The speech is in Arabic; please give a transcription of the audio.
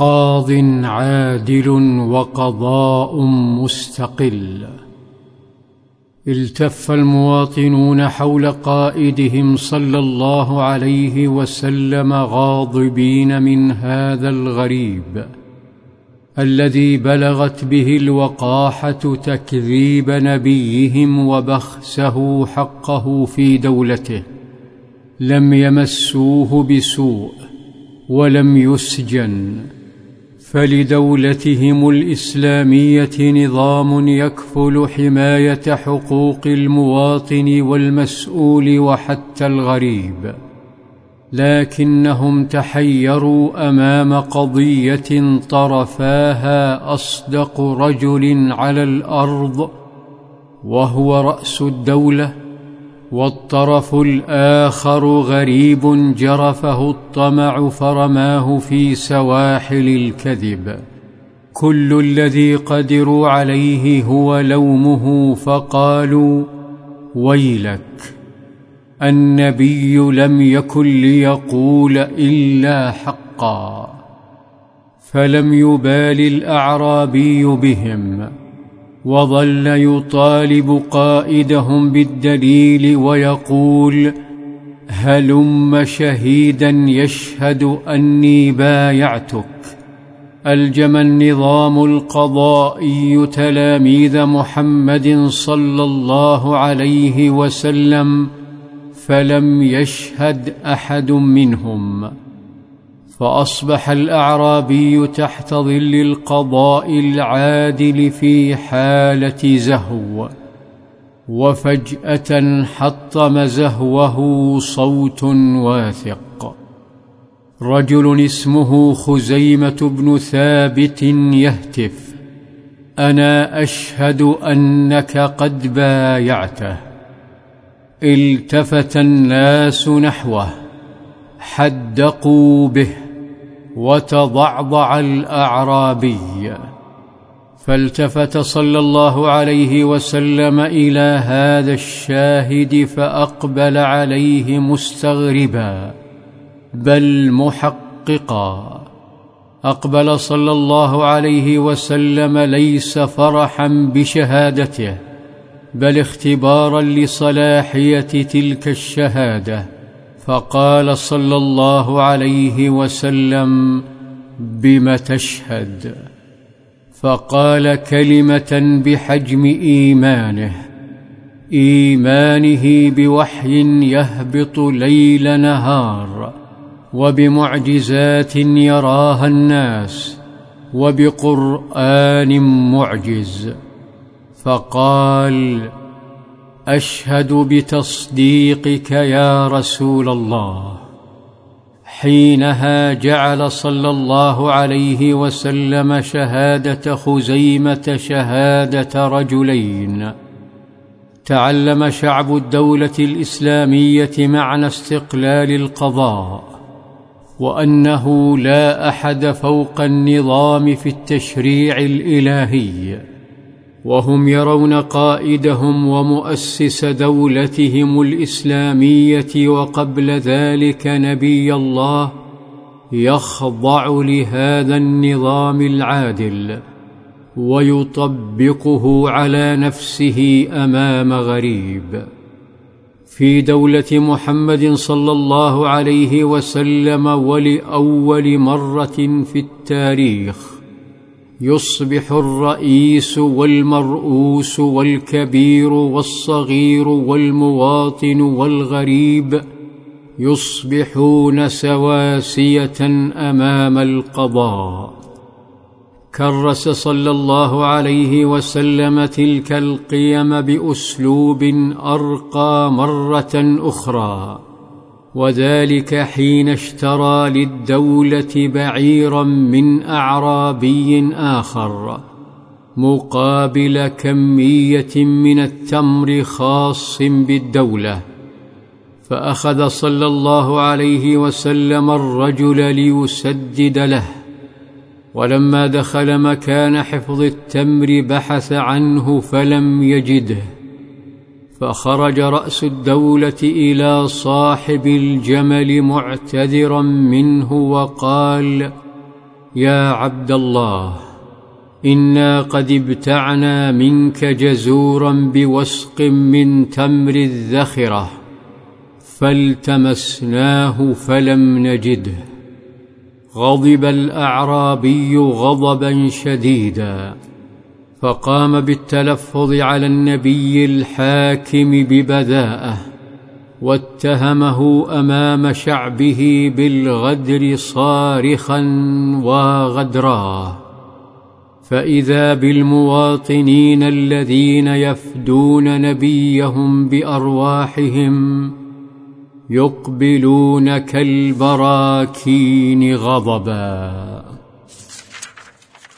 قاض عادل وقضاء مستقل. التف المواطنون حول قائدهم صلى الله عليه وسلم غاضبين من هذا الغريب الذي بلغت به الوقاحة تكذيب نبيهم وبخسه حقه في دولته. لم يمسوه بسوء ولم يسجن. فلدولتهم الإسلامية نظام يكفل حماية حقوق المواطن والمسؤول وحتى الغريب. لكنهم تحيروا أمام قضية طرفاها أصدق رجل على الأرض وهو رأس الدولة والطرف الآخر غريب جرفه الطمع فرماه في سواحل الكذب. كل الذي قدروا عليه هو لومه فقالوا ويلك النبي لم يكن ليقول إلا حقا فلم يبال الأعرابي بهم. وظل يطالب قائدهم بالدليل ويقول هلم شهيدا يشهد أني بايعتك. ألجم النظام القضائي تلاميذ محمد صلى الله عليه وسلم فلم يشهد أحد منهم. فأصبح الأعرابي تحت ظل القضاء العادل في حالة زهو وفجأة حطم زهوه صوت واثق. رجل اسمه خزيمة بن ثابت يهتف أنا أشهد أنك قد بايعته. التفت الناس نحوه حدقوا به. وتضعضع الأعرابي. فالتفت صلى الله عليه وسلم إلى هذا الشاهد فأقبل عليه مستغربا. بل محققا. أقبل صلى الله عليه وسلم ليس فرحا بشهادته بل اختبارا لصلاحية تلك الشهادة. فقال صلى الله عليه وسلم بم تشهد؟ فقال كلمة بحجم إيمانه إيمانه بوحي يهبط ليل نهار وبمعجزات يراها الناس وبقرآن معجز. فقال أشهد بتصديقك يا رسول الله. حينها جعل صلى الله عليه وسلم شهادة خزيمة شهادة رجلين. تعلم شعب الدولة الإسلامية معنى استقلال القضاء وأنه لا أحد فوق النظام في التشريع الإلهي. وهم يرون قائدهم ومؤسس دولتهم الإسلامية وقبل ذلك نبي الله يخضع لهذا النظام العادل ويطبقه على نفسه أمام غريب. في دولة محمد صلى الله عليه وسلم ولأول مرة في التاريخ يصبح الرئيس والمرؤوس والكبير والصغير والمواطن والغريب يصبحون سواسية أمام القضاء. كرس صلى الله عليه وسلم تلك القيم بأسلوب أرقى مرة أخرى. وذلك حين اشترى للدولة بعيرا من أعرابي آخر مقابل كمية من التمر خاص بالدولة. فأخذ صلى الله عليه وسلم الرجل ليسدد له. ولما دخل مكان حفظ التمر بحث عنه فلم يجده. فخرج رأس الدولة إلى صاحب الجمل معتذرا منه وقال يا عبد الله إنا قد ابتعنا منك جزورا بوسق من تمر الذخرة فالتمسناه فلم نجده غضب الأعرابي غضبا شديدا. فقام بالتلفظ على النبي الحاكم ببذاءه واتهمه أمام شعبه بالغدر صارخا وغدراه. فإذا بالمواطنين الذين يفدون نبيهم بأرواحهم يقبلون كالبراكين غضبا.